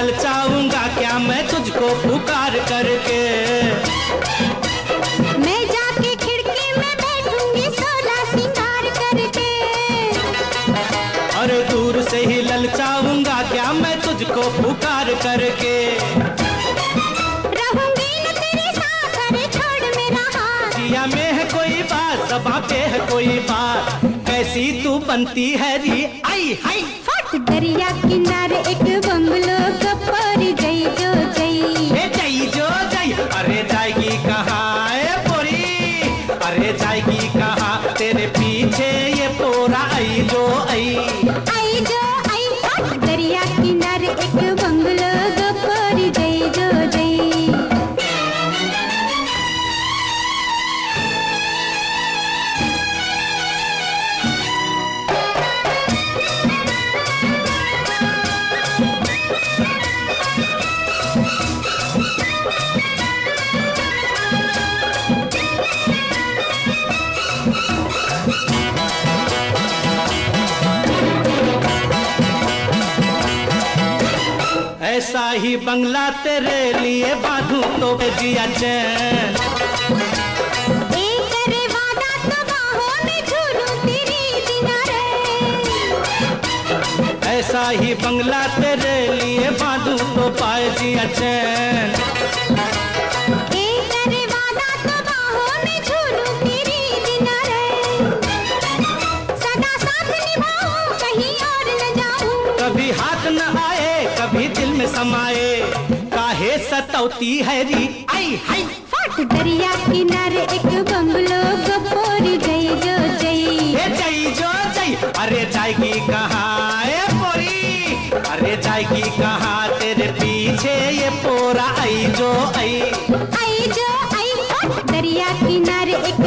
ललचाऊँगा क्या मैं तुझको पुकार करके? मैं जाके खिड़की में बैठूँगी सोना सिंगार करके। अरे दूर से ही ललचाऊँगा क्या मैं तुझको पुकार करके? रहूँगी न तेरे साथ अरे छोड़ मेरा हाथ। जिया में है कोई बात सबा पे है कोई बात। कैसी तू बनती है री? आई। फट दरिया किनारे एक बंगलो कपर जई जो जई ए जई जो जई अरे जाएगी कहाँ ए पोरी? अरे जाएगी कहाँ तेरे पीछे ये पोरा आई जो आई। आई जो आई दरिया किनारे एक ऐसा ही बंगला तेरे लिए बांधू तो जिया चैन। ऐसा ही बंगला तेरे लिए बांधू तो पाए जिया चैन। एक रे वादा तो बाहों में झूलूं तेरी बिना रे सदा साथ निभाऊं कहीं और न जाऊँ। कभी हाथ न आए कभी में समाए काहे सतौती है री आई हाई फट दरिया किनारे एक बंगलो गोपोरी जई जो जई ए जई जो जई अरे जाएगी कहाँ ए पोरी? अरे जाएगी कहाँ तेरे पीछे ये पोरा? आई जो आई। आई जो आई। फट दरिया किनारे एक